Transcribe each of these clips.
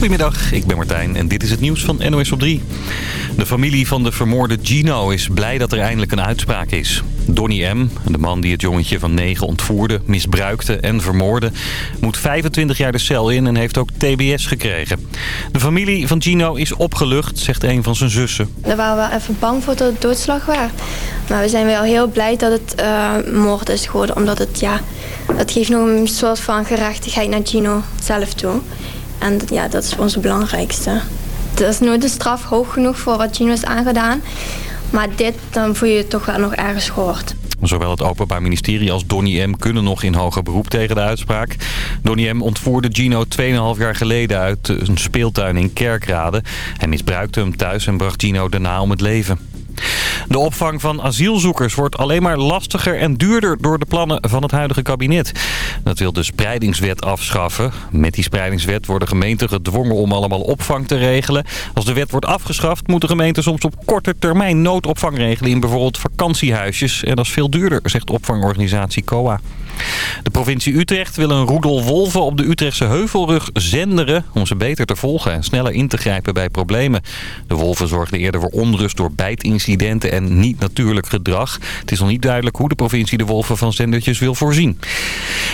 Goedemiddag, ik ben Martijn en dit is het nieuws van NOS op 3. De familie van de vermoorde Gino is blij dat er eindelijk een uitspraak is. Donny M., de man die het jongetje van 9 ontvoerde, misbruikte en vermoorde... moet 25 jaar de cel in en heeft ook TBS gekregen. De familie van Gino is opgelucht, zegt een van zijn zussen. Daar waren we even bang voor dat het doodslag was. Maar we zijn wel heel blij dat het uh, moord is geworden. Omdat het, ja, het geeft nog een soort van gerechtigheid naar Gino zelf toe. En ja, dat is ons belangrijkste. Het is nooit de straf hoog genoeg voor wat Gino is aangedaan. Maar dit, dan voel je je toch wel nog ergens gehoord. Zowel het Openbaar Ministerie als Donny M. kunnen nog in hoger beroep tegen de uitspraak. Donny M. ontvoerde Gino 2,5 jaar geleden uit een speeltuin in Kerkrade. Hij misbruikte hem thuis en bracht Gino daarna om het leven. De opvang van asielzoekers wordt alleen maar lastiger en duurder door de plannen van het huidige kabinet. Dat wil de spreidingswet afschaffen. Met die spreidingswet worden gemeenten gedwongen om allemaal opvang te regelen. Als de wet wordt afgeschaft moeten gemeenten soms op korte termijn noodopvang regelen in bijvoorbeeld vakantiehuisjes. En dat is veel duurder, zegt opvangorganisatie COA. De provincie Utrecht wil een roedel wolven op de Utrechtse heuvelrug zenderen... om ze beter te volgen en sneller in te grijpen bij problemen. De wolven zorgden eerder voor onrust door bijtincidenten en niet natuurlijk gedrag. Het is nog niet duidelijk hoe de provincie de wolven van zendertjes wil voorzien.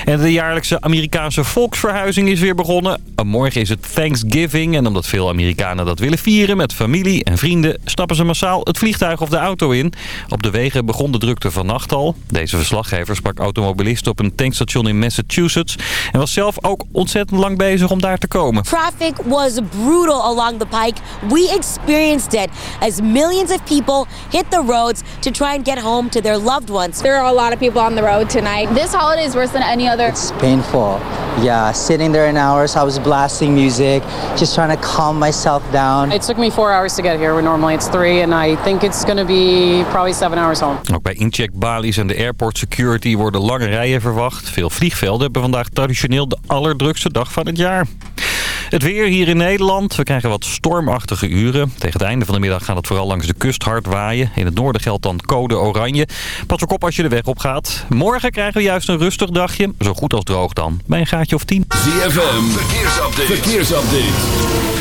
En de jaarlijkse Amerikaanse volksverhuizing is weer begonnen. Morgen is het Thanksgiving en omdat veel Amerikanen dat willen vieren met familie en vrienden... stappen ze massaal het vliegtuig of de auto in. Op de wegen begon de drukte vannacht al. Deze verslaggever sprak automobilisten op een tankstation in Massachusetts. En was zelf ook ontzettend lang bezig om daar te komen. Traffic was brutal along the pike. We experienced it as millions of people hit the roads to try and get home to their loved ones. There are a lot of people on the road tonight. This holiday is worse than any other. It's painful. Yeah, sitting there in hours, I was blasting music, just trying to calm myself down. It took me four hours to get here, where normally it's three, and I think it's going to be probably seven hours home. Ook bij incheckbalies en de airport security worden lange rijen verwacht. Veel vliegvelden hebben vandaag traditioneel de allerdrukste dag van het jaar. Het weer hier in Nederland. We krijgen wat stormachtige uren. Tegen het einde van de middag gaat het vooral langs de kust hard waaien. In het noorden geldt dan code oranje. Pas ook op als je de weg op gaat. Morgen krijgen we juist een rustig dagje. Zo goed als droog dan. Bij een gaatje of 10. ZFM. Verkeersupdate. Verkeersupdate.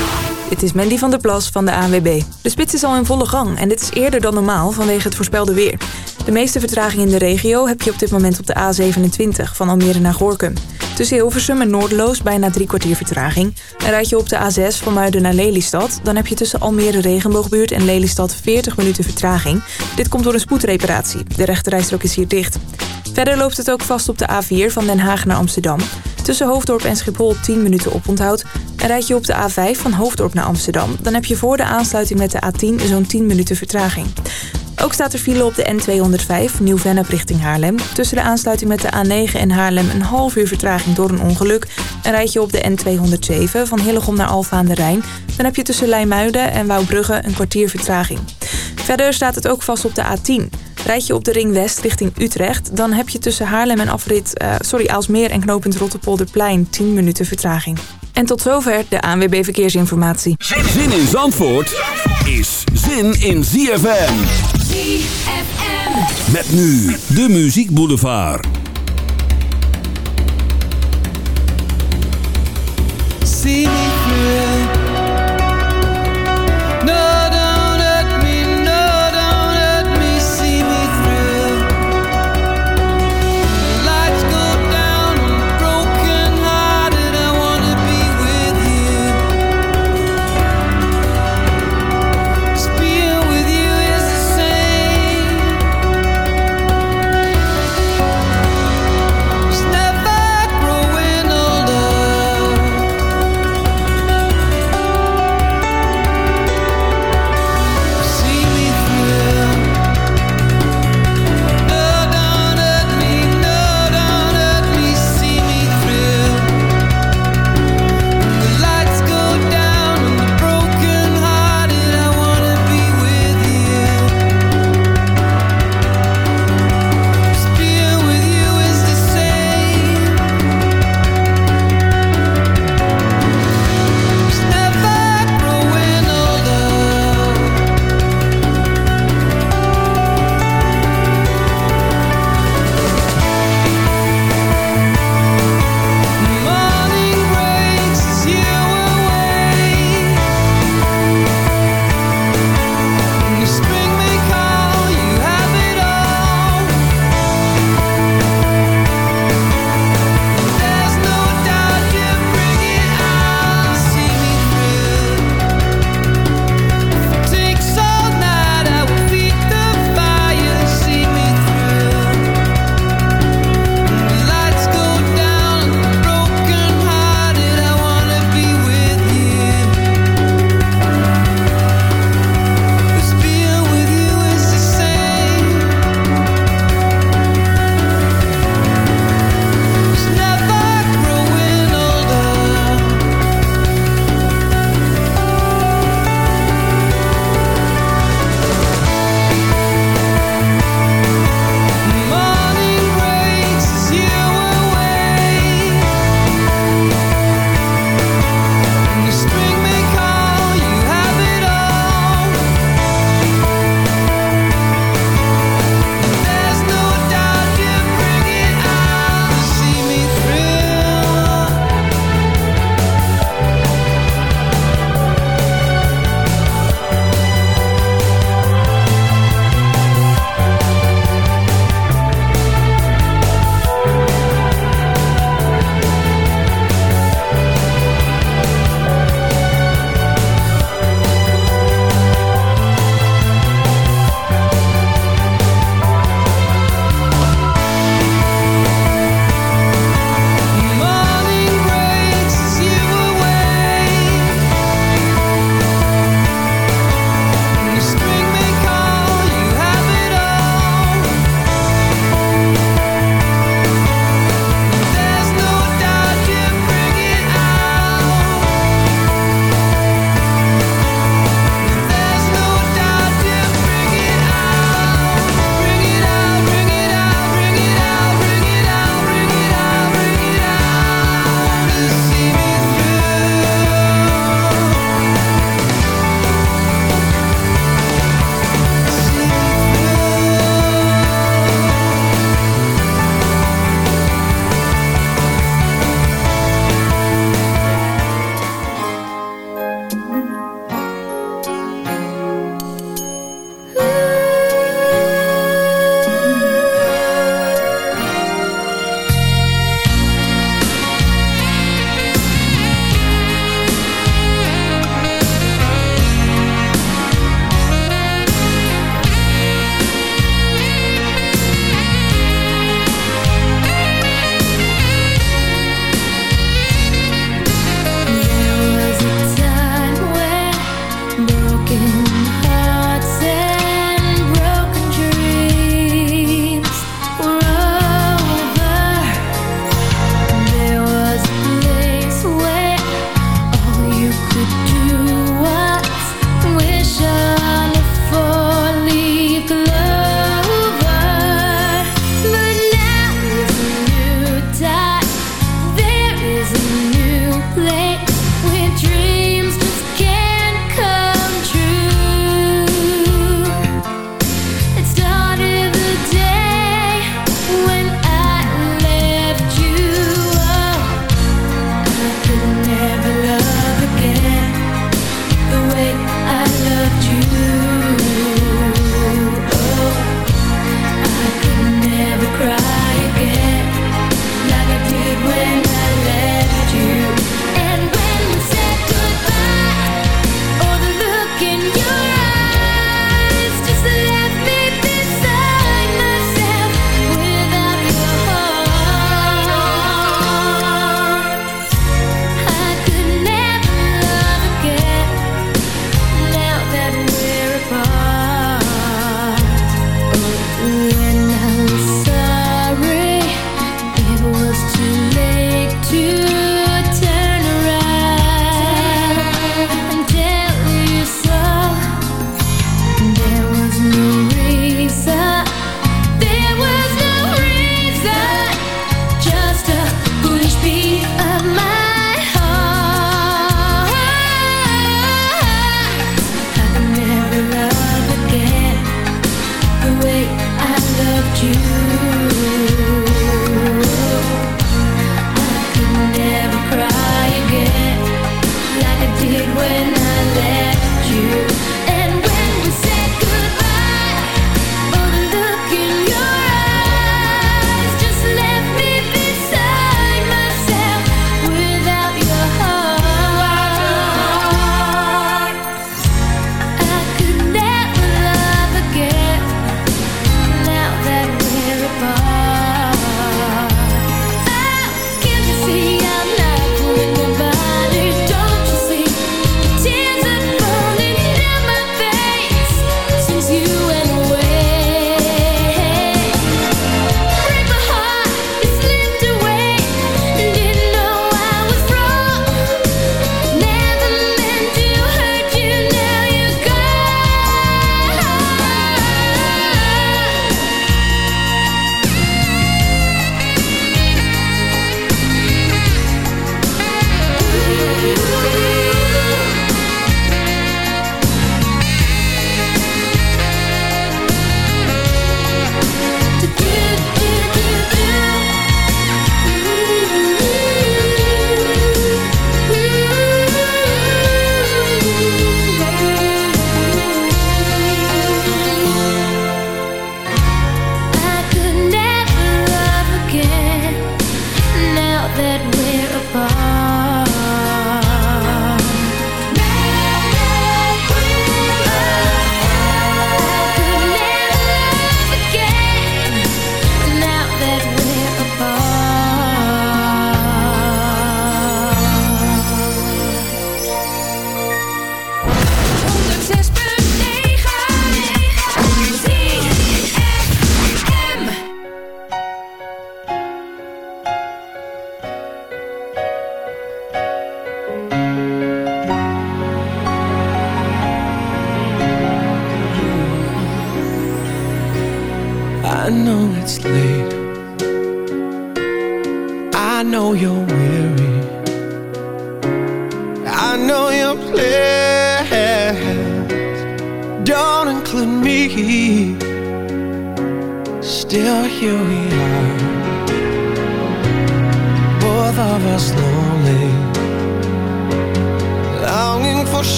Dit is Mandy van der Plas van de ANWB. De spits is al in volle gang en dit is eerder dan normaal vanwege het voorspelde weer. De meeste vertraging in de regio heb je op dit moment op de A27 van Almere naar Gorkum. Tussen Hilversum en Noordeloos bijna drie kwartier vertraging. En rijd je op de A6 van Muiden naar Lelystad... dan heb je tussen Almere Regenboogbuurt en Lelystad 40 minuten vertraging. Dit komt door een spoedreparatie. De rechterrijstrook is hier dicht. Verder loopt het ook vast op de A4 van Den Haag naar Amsterdam. Tussen Hoofddorp en Schiphol 10 minuten oponthoud. En rijd je op de A5 van Hoofddorp naar Amsterdam... dan heb je voor de aansluiting met de A10 zo'n 10 minuten vertraging. Ook staat er file op de N205, Nieuw-Vennep richting Haarlem. Tussen de aansluiting met de A9 en Haarlem een half uur vertraging door een ongeluk. En rijd je op de N207 van Hillegom naar Alfa aan de Rijn... dan heb je tussen Leimuiden en Wouwbrugge een kwartier vertraging. Verder staat het ook vast op de A10... Rijd je op de Ring West richting Utrecht... dan heb je tussen Haarlem en afrit, uh, sorry, Aalsmeer en knooppunt Rotterpolderplein 10 minuten vertraging. En tot zover de ANWB Verkeersinformatie. Zin in Zandvoort is zin in ZFM. ZFM. Met nu de Muziek Boulevard. See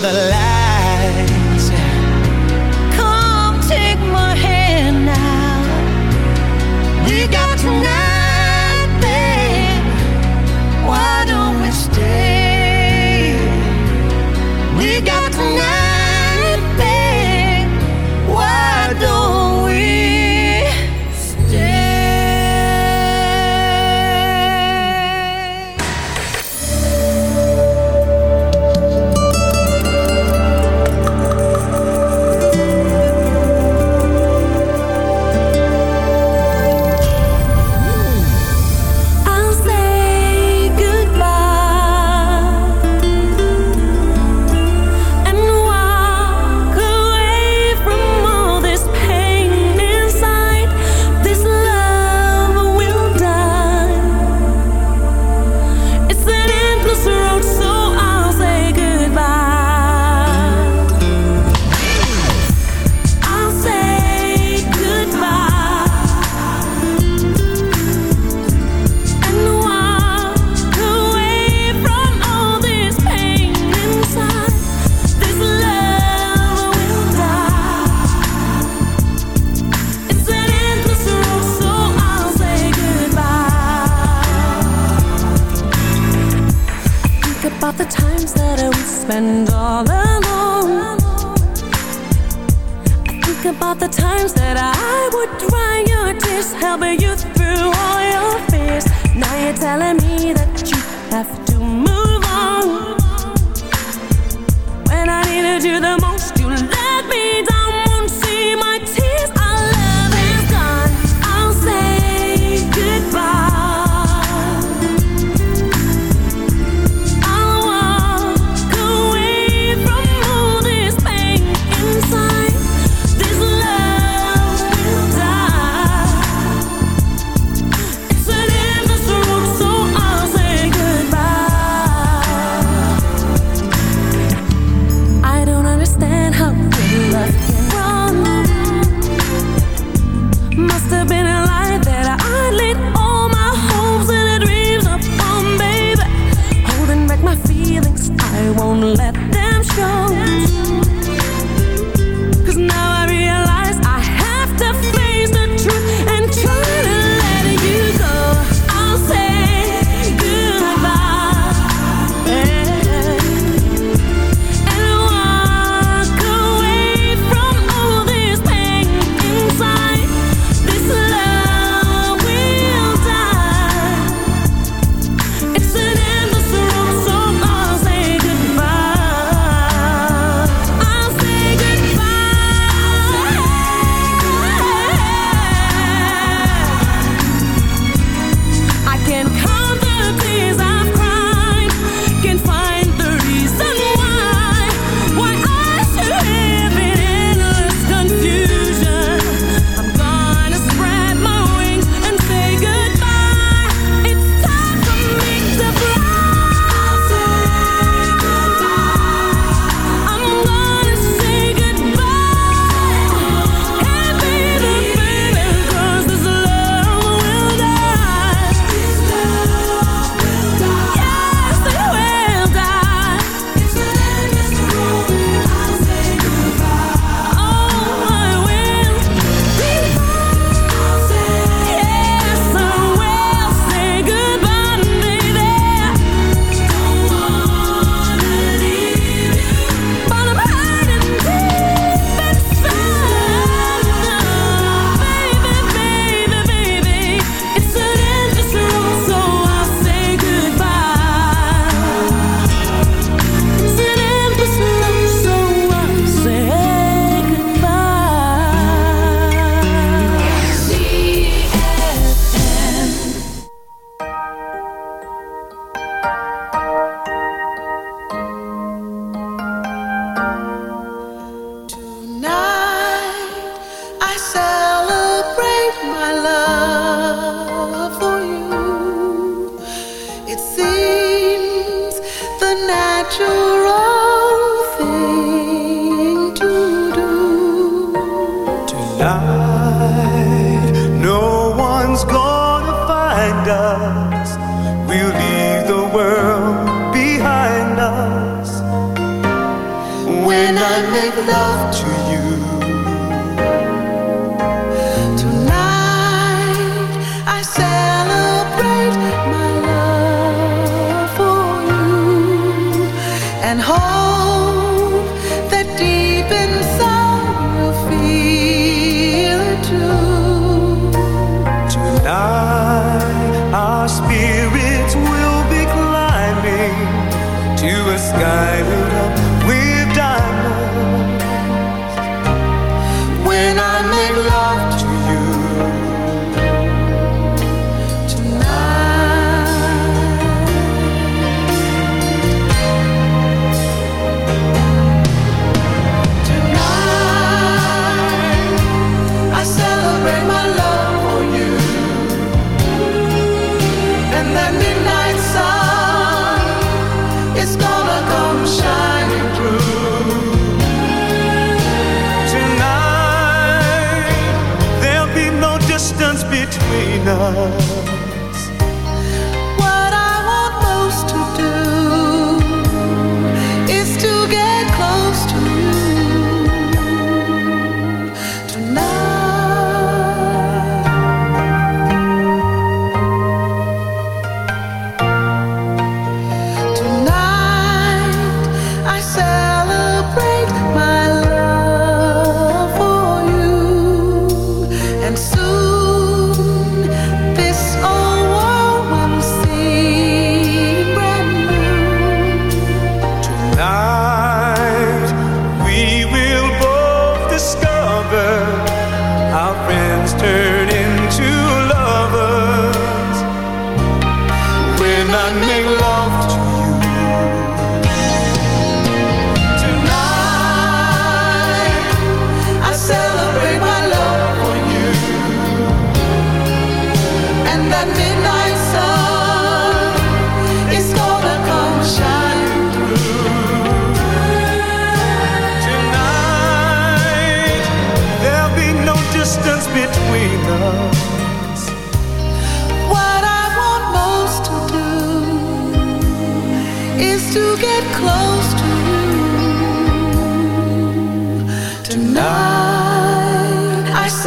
the lights.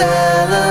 Celebrate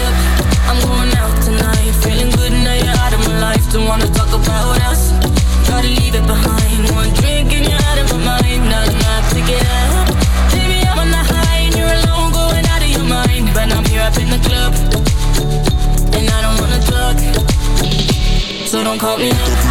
don't call me.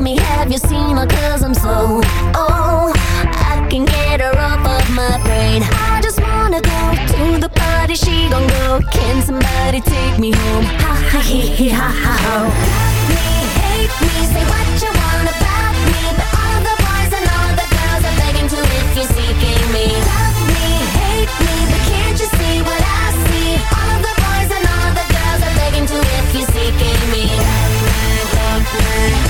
Tell me, have you seen her? Cause I'm so Oh, I can get her off of my brain. I just wanna go to the party. She gon' go Can somebody take me home? Ha ha he he ha ha ho. Love me, hate me Say what you want about me. But all the boys and all the girls Are begging if you're seeking me. Love me, hate me But can't you see what I see? All the boys and all the girls Are begging if you're seeking me Love me, love me.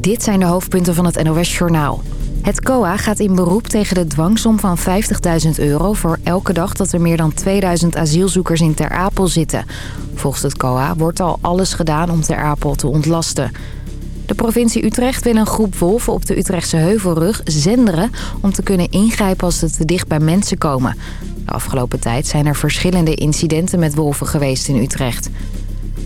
Dit zijn de hoofdpunten van het NOS-journaal. Het COA gaat in beroep tegen de dwangsom van 50.000 euro... voor elke dag dat er meer dan 2000 asielzoekers in Ter Apel zitten. Volgens het COA wordt al alles gedaan om Ter Apel te ontlasten. De provincie Utrecht wil een groep wolven op de Utrechtse heuvelrug zenderen... om te kunnen ingrijpen als ze te dicht bij mensen komen. De afgelopen tijd zijn er verschillende incidenten met wolven geweest in Utrecht.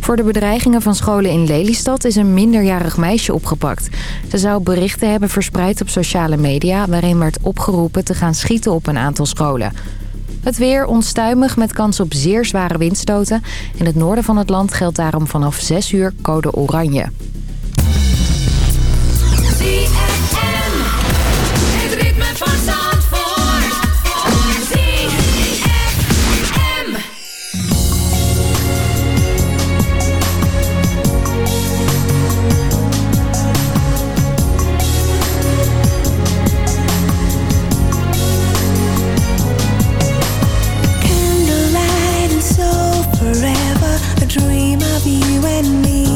Voor de bedreigingen van scholen in Lelystad is een minderjarig meisje opgepakt. Ze zou berichten hebben verspreid op sociale media... waarin werd opgeroepen te gaan schieten op een aantal scholen. Het weer onstuimig met kans op zeer zware windstoten. In het noorden van het land geldt daarom vanaf 6 uur code oranje. Forever, a dream of you and me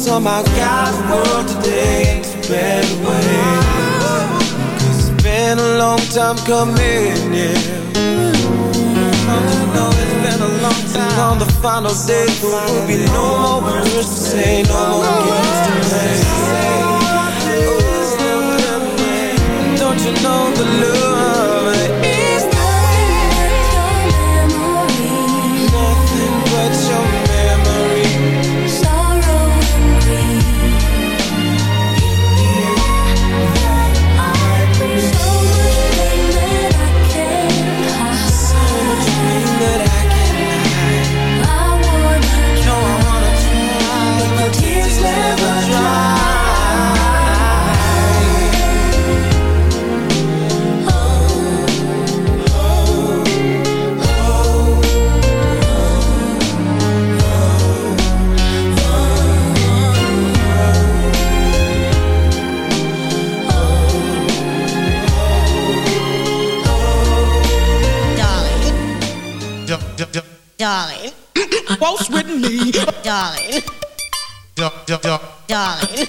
somehow got the world today to better ways. Cause it's been a long time coming, yeah. Don't you know it's been a long time On the final day, there will be no more words to say, no more games to play. Oh, Don't you know the love? Ja darling.